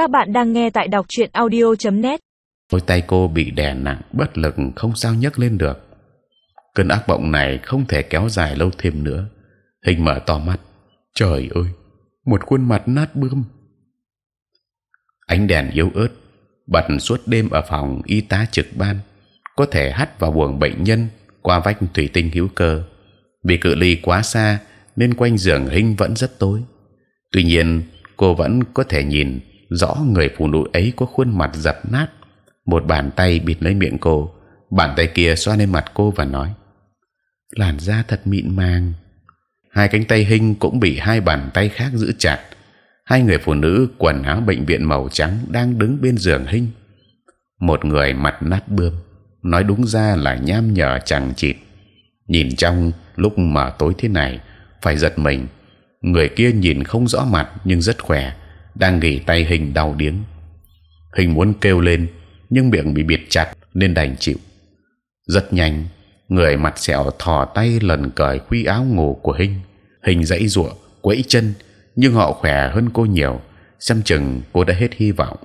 Các bạn đang nghe tại đọc truyện audio.net. đôi tay cô bị đè nặng, bất lực, không sao nhấc lên được. Cơn ác mộng này không thể kéo dài lâu thêm nữa. Hình mở to mắt. Trời ơi, một khuôn mặt nát bươm. Ánh đèn yếu ớt, bật suốt đêm ở phòng y tá trực ban, có thể hắt vào buồng bệnh nhân qua vách thủy tinh hữu cơ. Vì cự ly quá xa, nên quanh giường hình vẫn rất tối. Tuy nhiên, cô vẫn có thể nhìn rõ người phụ nữ ấy có khuôn mặt dập nát. Một bàn tay bịt lấy miệng cô. Bàn tay kia xoa lên mặt cô và nói, làn da thật mịn màng. Hai cánh tay hình cũng bị hai bàn tay khác giữ chặt. Hai người phụ nữ quần áo bệnh viện màu trắng đang đứng bên giường hình một người mặt nát bươm, nói đúng ra là nham nhở chẳng chịt. Nhìn trong, lúc mà tối thế này, phải giật mình. Người kia nhìn không rõ mặt nhưng rất khỏe đang nghỉ tay hình đau điếng. Hình muốn kêu lên, nhưng miệng bị bịt chặt nên đành chịu. Rất nhanh, người mặt sẹo thò tay lần cởi khuy áo ngủ của hình. Hình dãy ruộng quẫy chân, nhưng họ khỏe hơn cô nhiều, xem chừng cô đã hết hy vọng.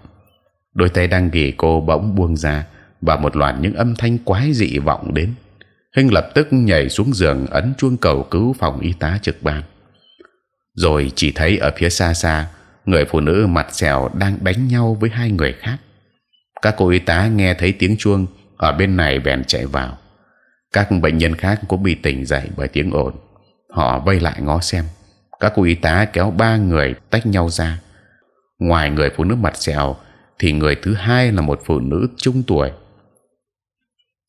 Đôi tay đang ghì cô bỗng buông ra và một loạt những âm thanh quái dị vọng đến. Hình lập tức nhảy xuống giường ấn chuông cầu cứu phòng y tá trực ban. Rồi chỉ thấy ở phía xa xa người phụ nữ mặt sẹo đang đánh nhau với hai người khác. Các cô y tá nghe thấy tiếng chuông, ở bên này bèn chạy vào. Các bệnh nhân khác cũng bị tỉnh dậy bởi tiếng ồn. Họ vây lại ngó xem. Các cô y tá kéo ba người tách nhau ra. Ngoài người phụ nữ mặt sẹo, thì người thứ hai là một phụ nữ trung tuổi.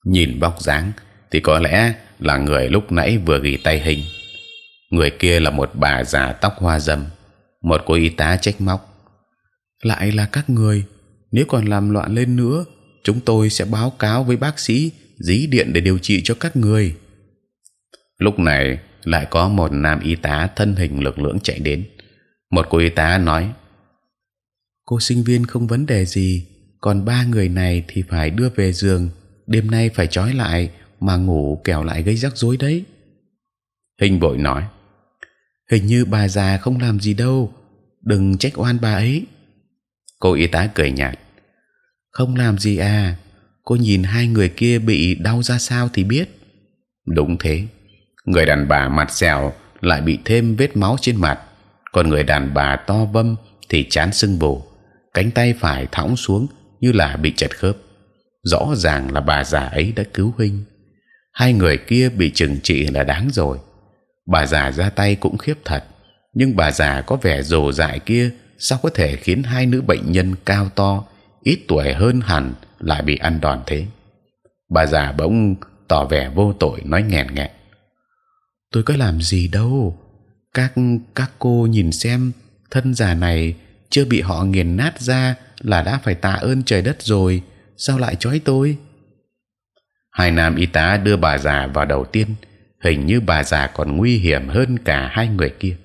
Nhìn bóc dáng, thì có lẽ là người lúc nãy vừa ghi tay hình. Người kia là một bà già tóc hoa dâm một cô y tá trách móc. Lại là các người nếu còn làm loạn lên nữa chúng tôi sẽ báo cáo với bác sĩ dí điện để điều trị cho các người. Lúc này lại có một nam y tá thân hình lực lưỡng chạy đến. Một cô y tá nói cô sinh viên không vấn đề gì còn ba người này thì phải đưa về giường đêm nay phải trói lại mà ngủ kẻo lại gây rắc rối đấy. Hình vội nói hình như bà già không làm gì đâu. Đừng trách oan bà ấy. Cô y tá cười nhạt. Không làm gì à. Cô nhìn hai người kia bị đau ra sao thì biết. Đúng thế. Người đàn bà mặt sẹo lại bị thêm vết máu trên mặt. Còn người đàn bà to vâm thì chán sưng bù cánh tay phải thõng xuống như là bị chật khớp. Rõ ràng là bà già ấy đã cứu huynh. Hai người kia bị trừng trị là đáng rồi bà già ra tay cũng khiếp thật. Nhưng bà già có vẻ rồ dại kia, sao có thể khiến hai nữ bệnh nhân cao to, ít tuổi hơn hẳn lại bị ăn đòn thế? Bà già bỗng tỏ vẻ vô tội, nói nghẹn nghẹn. Tôi có làm gì đâu. Các các cô nhìn xem, thân già này chưa bị họ nghiền nát ra là đã phải tạ ơn trời đất rồi. Sao lại chói tôi? Hai nam y tá đưa bà già vào đầu tiên hình như bà già còn nguy hiểm hơn cả hai người kia.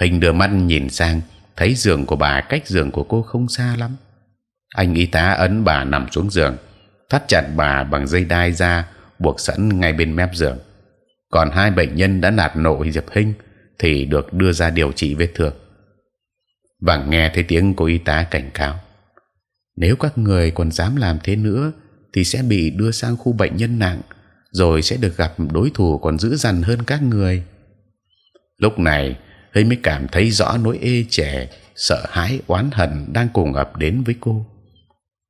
Hình đưa mắt nhìn sang, thấy giường của bà cách giường của cô không xa lắm. Anh y tá ấn bà nằm xuống giường, thắt chặt bà bằng dây đai ra, buộc sẵn ngay bên mép giường. Còn hai bệnh nhân đã nạt nộ diệp hinh thì được đưa ra điều trị vết thương. Và nghe thấy tiếng cô y tá cảnh cáo, nếu các người còn dám làm thế nữa thì sẽ bị đưa sang khu bệnh nhân nặng rồi sẽ được gặp đối thủ còn dữ dằn hơn các người. Lúc này hơi mới cảm thấy rõ nỗi ê trẻ, sợ hãi oán hận đang cùng ập đến với cô.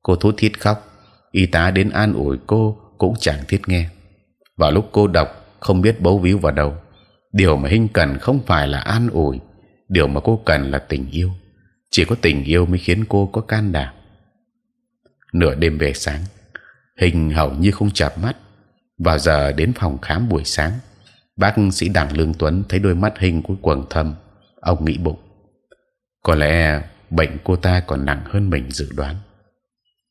Cô thút thít khóc y tá đến an ủi cô cũng chẳng thiết nghe. Vào lúc cô đọc, không biết bấu víu vào đâu. Điều mà Hinh cần không phải là an ủi điều mà cô cần là tình yêu. Chỉ có tình yêu mới khiến cô có can đảm. Nửa đêm về sáng Hình hầu như không chợp mắt vào giờ đến phòng khám buổi sáng, bác sĩ đặng lương tuấn thấy đôi mắt Hình của quầng thâm. Ông nghĩ bụng. Có lẽ bệnh cô ta còn nặng hơn mình dự đoán.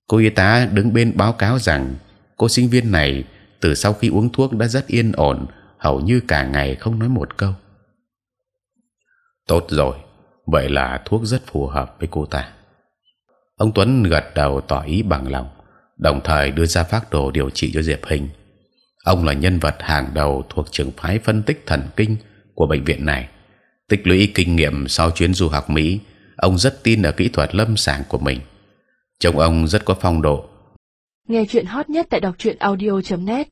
Cô y tá đứng bên báo cáo rằng cô sinh viên này từ sau khi uống thuốc đã rất yên ổn, hầu như cả ngày không nói một câu. Tốt rồi, vậy là thuốc rất phù hợp với cô ta. Ông Tuấn gật đầu tỏ ý bằng lòng, đồng thời đưa ra phác đồ điều trị cho Diệp Hình ông là nhân vật hàng đầu thuộc trường phái phân tích thần kinh của bệnh viện này. Tích lũy kinh nghiệm sau chuyến du học Mỹ, ông rất tin ở kỹ thuật lâm sàng của mình. Chồng ông rất có phong độ. Nghe chuyện hot nhất tại đọc truyện audio .net.